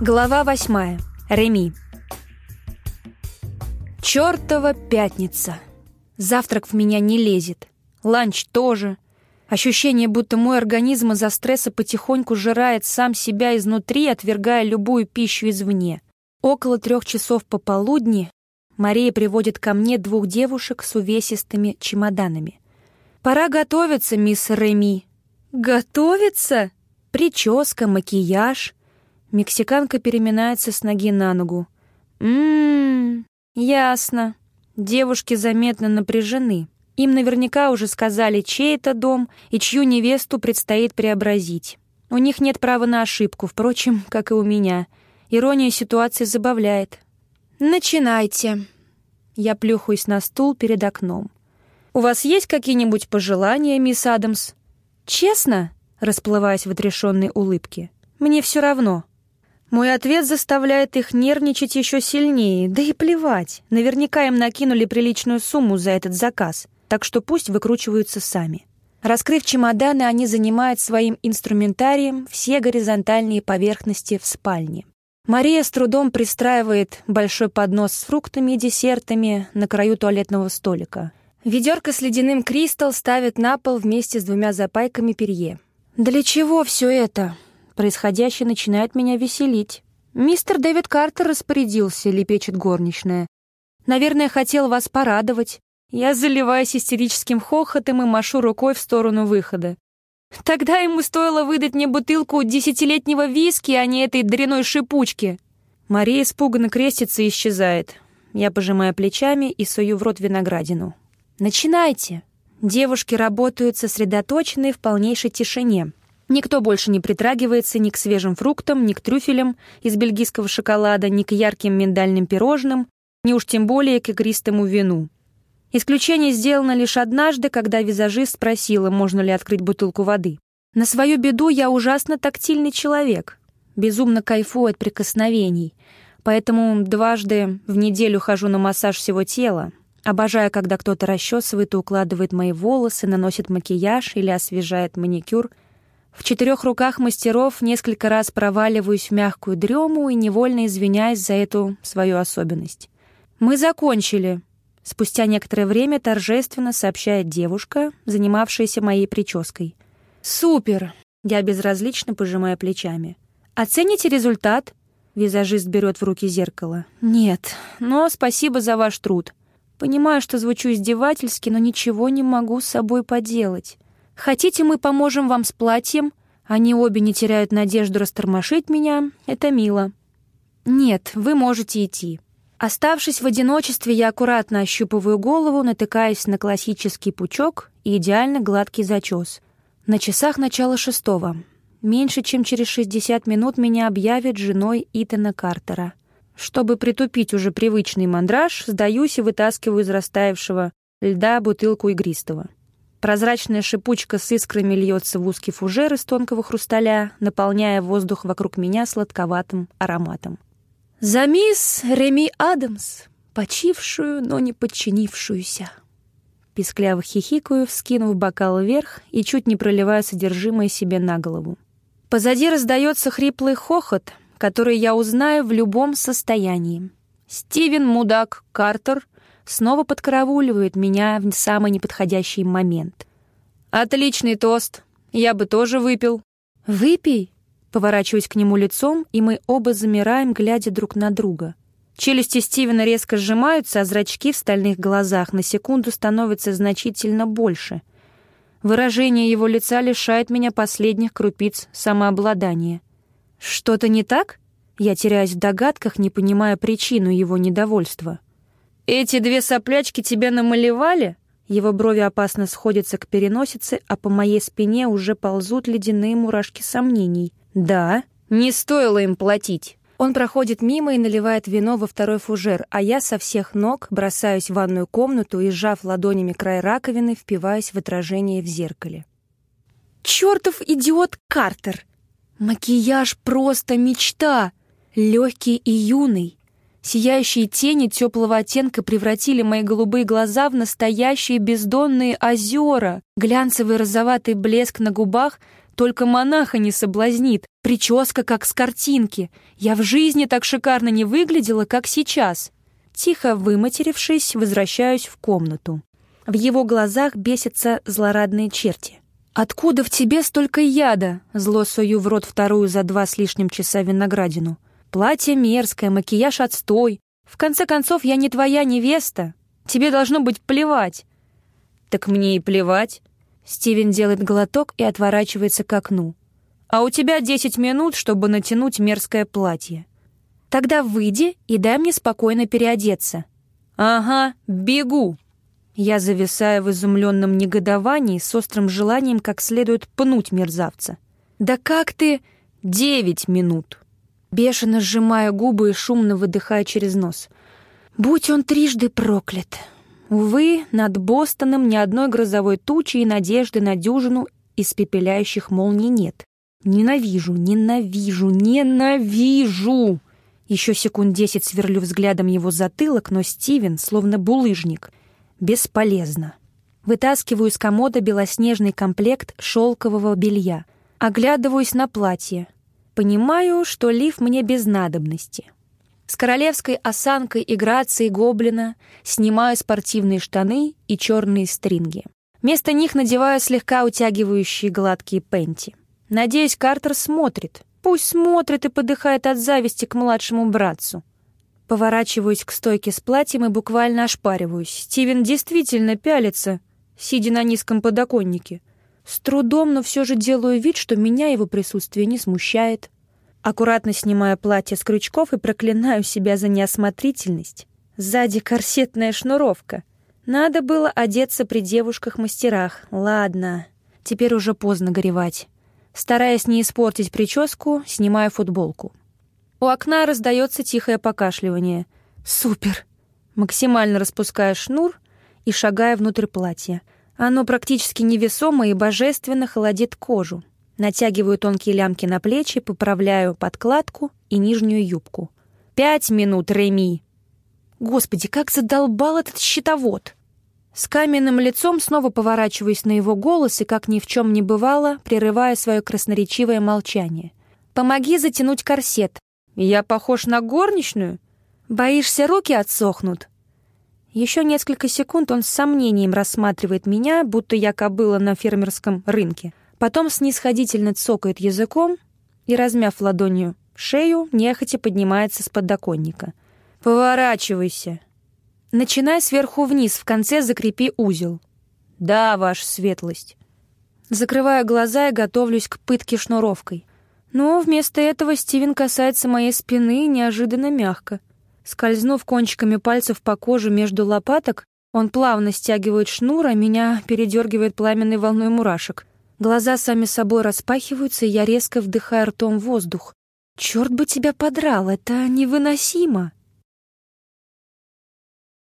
Глава восьмая. Реми. Чёртова пятница. Завтрак в меня не лезет. Ланч тоже. Ощущение, будто мой организм из-за стресса потихоньку жирает сам себя изнутри, отвергая любую пищу извне. Около трех часов пополудни Мария приводит ко мне двух девушек с увесистыми чемоданами. «Пора готовиться, мисс Реми». «Готовиться?» Прическа, макияж. Мексиканка переминается с ноги на ногу. «Ммм, ясно. Девушки заметно напряжены. Им наверняка уже сказали, чей это дом и чью невесту предстоит преобразить. У них нет права на ошибку, впрочем, как и у меня. Ирония ситуации забавляет. «Начинайте». Я плюхаюсь на стул перед окном. «У вас есть какие-нибудь пожелания, мисс Адамс?» «Честно?» — расплываясь в отрешенной улыбке. «Мне все равно». Мой ответ заставляет их нервничать еще сильнее, да и плевать. Наверняка им накинули приличную сумму за этот заказ, так что пусть выкручиваются сами. Раскрыв чемоданы, они занимают своим инструментарием все горизонтальные поверхности в спальне. Мария с трудом пристраивает большой поднос с фруктами и десертами на краю туалетного столика. Ведерко с ледяным кристалл ставит на пол вместе с двумя запайками перье. «Для чего все это?» Происходящее начинает меня веселить. «Мистер Дэвид Картер распорядился», — лепечет горничная. «Наверное, хотел вас порадовать». Я заливаюсь истерическим хохотом и машу рукой в сторону выхода. Тогда ему стоило выдать мне бутылку десятилетнего виски, а не этой дряной шипучки. Мария испуганно крестится и исчезает. Я пожимаю плечами и сую в рот виноградину. «Начинайте!» Девушки работают сосредоточенные в полнейшей тишине. Никто больше не притрагивается ни к свежим фруктам, ни к трюфелям из бельгийского шоколада, ни к ярким миндальным пирожным, ни уж тем более к игристому вину. Исключение сделано лишь однажды, когда визажист спросила, можно ли открыть бутылку воды. На свою беду я ужасно тактильный человек, безумно кайфую от прикосновений, поэтому дважды в неделю хожу на массаж всего тела, обожаю, когда кто-то расчесывает и укладывает мои волосы, наносит макияж или освежает маникюр — в четырех руках мастеров несколько раз проваливаюсь в мягкую дрему и невольно извиняюсь за эту свою особенность. «Мы закончили», — спустя некоторое время торжественно сообщает девушка, занимавшаяся моей прической. «Супер!» — я безразлично пожимаю плечами. «Оцените результат?» — визажист берет в руки зеркало. «Нет, но спасибо за ваш труд. Понимаю, что звучу издевательски, но ничего не могу с собой поделать. Хотите, мы поможем вам с платьем? Они обе не теряют надежду растормошить меня. Это мило. Нет, вы можете идти. Оставшись в одиночестве, я аккуратно ощупываю голову, натыкаясь на классический пучок и идеально гладкий зачес. На часах начало шестого. Меньше чем через 60 минут меня объявят женой Итана Картера. Чтобы притупить уже привычный мандраж, сдаюсь и вытаскиваю из растаявшего льда бутылку игристого. Прозрачная шипучка с искрами льется в узкий фужер из тонкого хрусталя, наполняя воздух вокруг меня сладковатым ароматом. «За мисс Реми Адамс, почившую, но не подчинившуюся!» Пискляво хихикаю, вскинув бокал вверх и чуть не проливая содержимое себе на голову. Позади раздается хриплый хохот, который я узнаю в любом состоянии. Стивен Мудак Картер снова подкарауливает меня в самый неподходящий момент. «Отличный тост. Я бы тоже выпил». «Выпей?» Поворачиваюсь к нему лицом, и мы оба замираем, глядя друг на друга. Челюсти Стивена резко сжимаются, а зрачки в стальных глазах на секунду становятся значительно больше. Выражение его лица лишает меня последних крупиц самообладания. «Что-то не так?» Я теряюсь в догадках, не понимая причину его недовольства. «Эти две соплячки тебя намалевали?» Его брови опасно сходятся к переносице, а по моей спине уже ползут ледяные мурашки сомнений. «Да, не стоило им платить». Он проходит мимо и наливает вино во второй фужер, а я со всех ног бросаюсь в ванную комнату и, сжав ладонями край раковины, впиваюсь в отражение в зеркале. «Чёртов идиот Картер! Макияж просто мечта! Легкий и юный, Сияющие тени теплого оттенка превратили мои голубые глаза в настоящие бездонные озера. Глянцевый розоватый блеск на губах только монаха не соблазнит. Прическа как с картинки. Я в жизни так шикарно не выглядела, как сейчас. Тихо выматерившись, возвращаюсь в комнату. В его глазах бесятся злорадные черти. «Откуда в тебе столько яда?» Зло сую в рот вторую за два с лишним часа виноградину. «Платье мерзкое, макияж отстой. В конце концов, я не твоя невеста. Тебе должно быть плевать». «Так мне и плевать». Стивен делает глоток и отворачивается к окну. «А у тебя десять минут, чтобы натянуть мерзкое платье». «Тогда выйди и дай мне спокойно переодеться». «Ага, бегу». Я зависаю в изумленном негодовании с острым желанием как следует пнуть мерзавца. «Да как ты...» «Девять минут!» Бешено сжимая губы и шумно выдыхая через нос. «Будь он трижды проклят!» Увы, над Бостоном ни одной грозовой тучи и надежды на дюжину испепеляющих молний нет. Ненавижу, ненавижу, ненавижу! Еще секунд десять сверлю взглядом его затылок, но Стивен, словно булыжник, Бесполезно. Вытаскиваю из комода белоснежный комплект шелкового белья. Оглядываюсь на платье. Понимаю, что лиф мне без надобности. С королевской осанкой и грацией гоблина снимаю спортивные штаны и черные стринги. Вместо них надеваю слегка утягивающие гладкие пенти. Надеюсь, Картер смотрит. Пусть смотрит и подыхает от зависти к младшему братцу. Поворачиваюсь к стойке с платьем и буквально ошпариваюсь. Стивен действительно пялится, сидя на низком подоконнике. С трудом, но все же делаю вид, что меня его присутствие не смущает. Аккуратно снимаю платье с крючков и проклинаю себя за неосмотрительность. Сзади корсетная шнуровка. Надо было одеться при девушках-мастерах. Ладно, теперь уже поздно горевать. Стараясь не испортить прическу, снимаю футболку. У окна раздается тихое покашливание. «Супер!» Максимально распуская шнур и шагая внутрь платья. Оно практически невесомо и божественно холодит кожу. Натягиваю тонкие лямки на плечи, поправляю подкладку и нижнюю юбку. «Пять минут, Реми!» Господи, как задолбал этот щитовод! С каменным лицом снова поворачиваюсь на его голос и, как ни в чем не бывало, прерывая свое красноречивое молчание. «Помоги затянуть корсет», я похож на горничную? Боишься, руки отсохнут?» Еще несколько секунд он с сомнением рассматривает меня, будто я кобыла на фермерском рынке. Потом снисходительно цокает языком и, размяв ладонью шею, нехотя поднимается с подоконника. «Поворачивайся!» Начинай сверху вниз, в конце закрепи узел. «Да, ваша светлость». Закрываю глаза и готовлюсь к пытке шнуровкой. Но вместо этого Стивен касается моей спины неожиданно мягко. Скользнув кончиками пальцев по коже между лопаток, он плавно стягивает шнур, а меня передергивает пламенной волной мурашек. Глаза сами собой распахиваются, и я резко вдыхаю ртом воздух. «Черт бы тебя подрал, это невыносимо!»